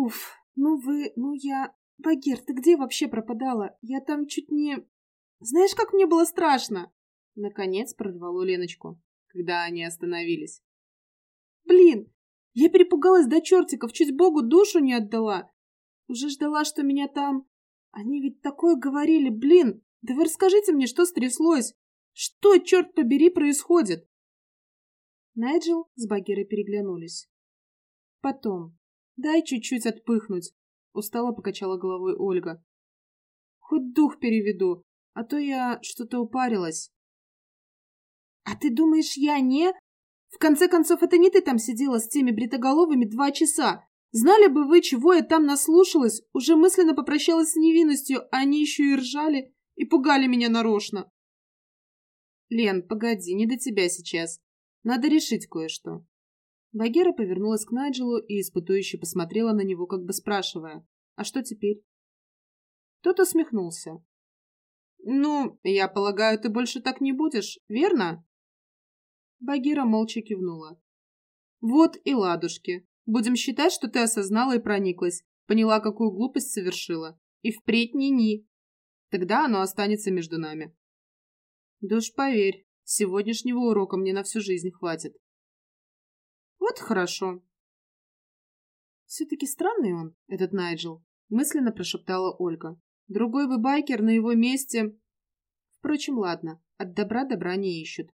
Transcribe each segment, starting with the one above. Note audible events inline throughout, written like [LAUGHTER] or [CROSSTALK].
Уф, ну вы, ну я... Багир, ты где вообще пропадала? Я там чуть не... Знаешь, как мне было страшно? Наконец прорвало Леночку, когда они остановились. Блин, я перепугалась до чертиков, чуть Богу душу не отдала. Уже ждала, что меня там... Они ведь такое говорили, блин, да вы расскажите мне, что стряслось? Что, черт побери, происходит? Найджел с Багирой переглянулись. Потом. Дай чуть-чуть отпыхнуть. Устало покачала головой Ольга. Хоть дух переведу, а то я что-то упарилась. А ты думаешь, я не... В конце концов, это не ты там сидела с теми бритоголовыми два часа. Знали бы вы, чего я там наслушалась, уже мысленно попрощалась с невинностью, а они еще и ржали и пугали меня нарочно. Лен, погоди, не до тебя сейчас. Надо решить кое-что. Багира повернулась к Найджелу и испытующе посмотрела на него, как бы спрашивая, «А что теперь?» Тот усмехнулся. «Ну, я полагаю, ты больше так не будешь, верно?» Багира молча кивнула. «Вот и ладушки. Будем считать, что ты осознала и прониклась, поняла, какую глупость совершила. И впредь ни-ни. Тогда оно останется между нами». «Да уж поверь, сегодняшнего урока мне на всю жизнь хватит». Вот хорошо. Все-таки странный он, этот Найджел, мысленно прошептала Ольга. Другой бы байкер на его месте... Впрочем, ладно, от добра добра не ищут.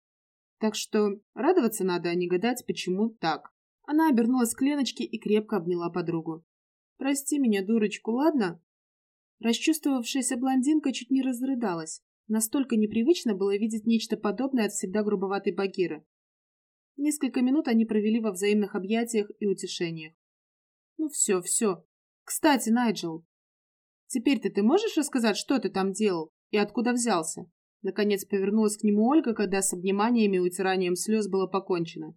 Так что радоваться надо, а не гадать, почему так. Она обернулась к Леночке и крепко обняла подругу. «Прости меня, дурочку, ладно?» Расчувствовавшаяся блондинка чуть не разрыдалась. Настолько непривычно было видеть нечто подобное от всегда грубоватой Багиры. Несколько минут они провели во взаимных объятиях и утешениях. Ну все, все. Кстати, Найджел, теперь-то ты можешь рассказать, что ты там делал и откуда взялся? Наконец повернулась к нему Ольга, когда с обниманиями и утиранием слез было покончено.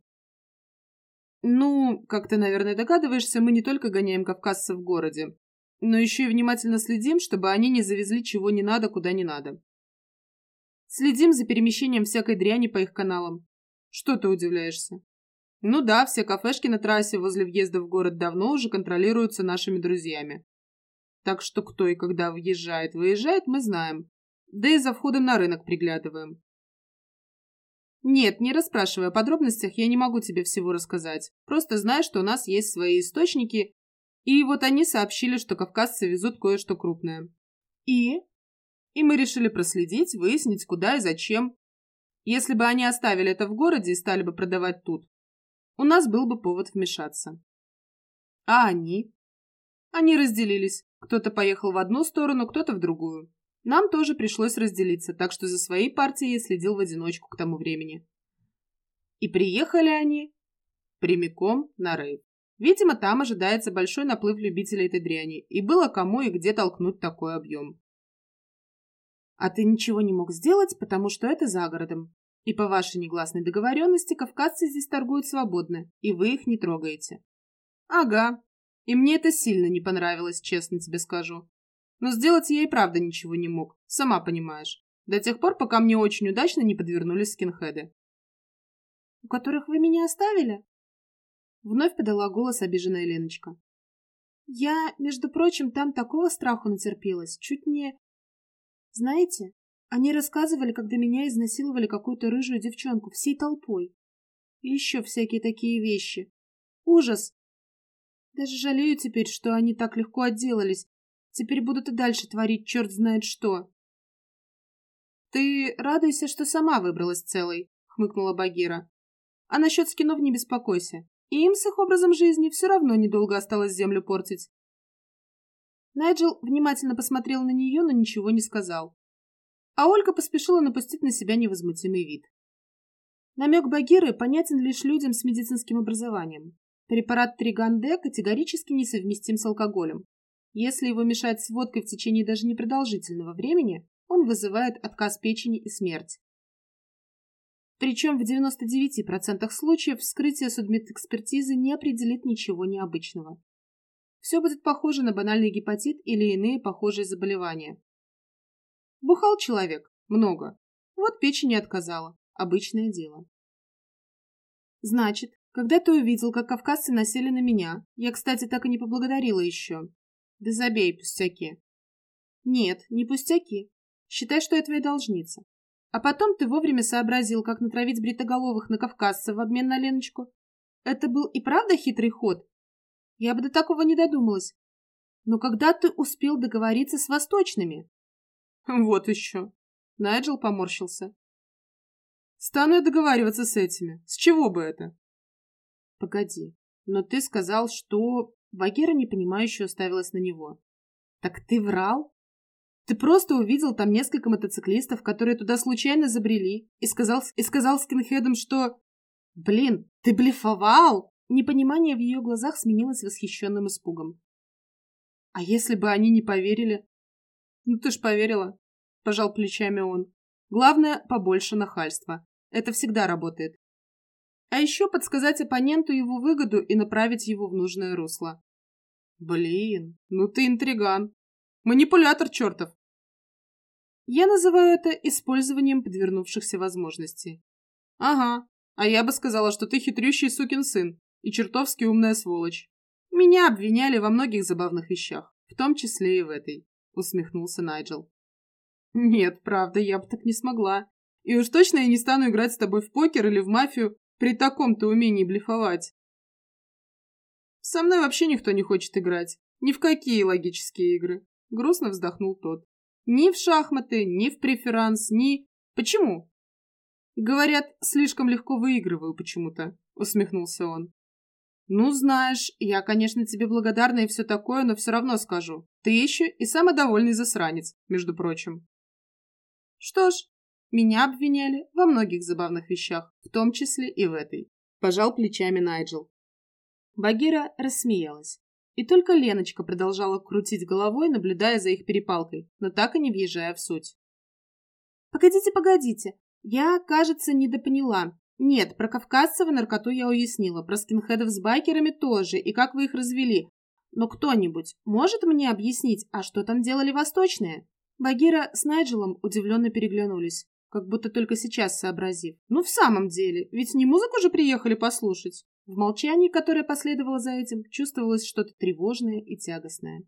Ну, как ты, наверное, догадываешься, мы не только гоняем кавказцев в городе, но еще и внимательно следим, чтобы они не завезли чего не надо, куда не надо. Следим за перемещением всякой дряни по их каналам. Что ты удивляешься? Ну да, все кафешки на трассе возле въезда в город давно уже контролируются нашими друзьями. Так что кто и когда въезжает, выезжает, мы знаем. Да и за входом на рынок приглядываем. Нет, не расспрашивая о подробностях, я не могу тебе всего рассказать. Просто знаю, что у нас есть свои источники, и вот они сообщили, что кавказцы везут кое-что крупное. И? И мы решили проследить, выяснить, куда и зачем, если бы они оставили это в городе и стали бы продавать тут, у нас был бы повод вмешаться. А они? Они разделились. Кто-то поехал в одну сторону, кто-то в другую. Нам тоже пришлось разделиться, так что за своей партией я следил в одиночку к тому времени. И приехали они прямиком на рейв. Видимо, там ожидается большой наплыв любителей этой дряни, и было кому и где толкнуть такой объем. А ты ничего не мог сделать, потому что это за городом. И по вашей негласной договоренности кавказцы здесь торгуют свободно, и вы их не трогаете. Ага. И мне это сильно не понравилось, честно тебе скажу. Но сделать я и правда ничего не мог, сама понимаешь. До тех пор, пока мне очень удачно не подвернулись скинхеды. У которых вы меня оставили? Вновь подала голос обиженная Леночка. Я, между прочим, там такого страху натерпелась, чуть не... Знаете, они рассказывали, когда меня изнасиловали какую-то рыжую девчонку всей толпой. И еще всякие такие вещи. Ужас! Даже жалею теперь, что они так легко отделались. Теперь будут и дальше творить черт знает что. «Ты радуйся, что сама выбралась целой», — хмыкнула Багира. «А насчет скинов не беспокойся. Им с их образом жизни все равно недолго осталось землю портить. Найджел внимательно посмотрел на нее, но ничего не сказал. А Ольга поспешила напустить на себя невозмутимый вид. Намек Багиры понятен лишь людям с медицинским образованием. Препарат Триганде категорически несовместим с алкоголем. Если его мешать с водкой в течение даже непродолжительного времени, он вызывает отказ печени и смерть. Причем в 99% случаев вскрытие судмедэкспертизы не определит ничего необычного. Все будет похоже на банальный гепатит или иные похожие заболевания. Бухал человек. Много. Вот печень не отказала. Обычное дело. Значит, Когда ты увидел, как кавказцы насели на меня? Я, кстати, так и не поблагодарила еще. Да забей, пустяки. Нет, не пустяки. Считай, что я твоя должница. А потом ты вовремя сообразил, как натравить бритоголовых на кавказцев в обмен на Леночку. Это был и правда хитрый ход? Я бы до такого не додумалась. Но когда ты успел договориться с восточными? [LAUGHS] Вот еще. Найджел поморщился. Стану я договариваться с этими. С чего бы это? Погоди, но ты сказал, что... Багира непонимающе уставилась на него. Так ты врал? Ты просто увидел там несколько мотоциклистов, которые туда случайно забрели, и сказал, и сказал скинхедам, что... Блин, ты блефовал? Непонимание в ее глазах сменилось восхищенным испугом. А если бы они не поверили? Ну ты ж поверила, пожал плечами он. Главное, побольше нахальства. Это всегда работает. А еще подсказать оппоненту его выгоду и направить его в нужное русло. Блин, ну ты интриган. Манипулятор чертов. Я называю это использованием подвернувшихся возможностей. Ага, а я бы сказала, что ты хитрющий сукин сын и чертовски умная сволочь. Меня обвиняли во многих забавных вещах, в том числе и в этой, усмехнулся Найджел. Нет, правда, я бы так не смогла. И уж точно я не стану играть с тобой в покер или в мафию при таком-то умении блефовать. Со мной вообще никто не хочет играть. Ни в какие логические игры. Грустно вздохнул тот. Ни в шахматы, ни в преферанс, ни... Почему? Говорят, слишком легко выигрываю почему-то, усмехнулся он. Ну, знаешь, я, конечно, тебе благодарна и все такое, но все равно скажу. Ты еще и самодовольный засранец, между прочим. Что ж, меня обвиняли во многих забавных вещах, в том числе и в этой. Пожал плечами Найджел. Багира рассмеялась. И только Леночка продолжала крутить головой, наблюдая за их перепалкой, но так и не въезжая в суть. «Погодите, погодите. Я, кажется, недопоняла. Нет, про кавказцев и наркоту я уяснила, про скинхедов с байкерами тоже, и как вы их развели. Но кто-нибудь может мне объяснить, а что там делали восточные?» Багира с Найджелом удивленно переглянулись как будто только сейчас сообразив. Ну, в самом деле, ведь не музыку же приехали послушать. В молчании, которое последовало за этим, чувствовалось что-то тревожное и тягостное.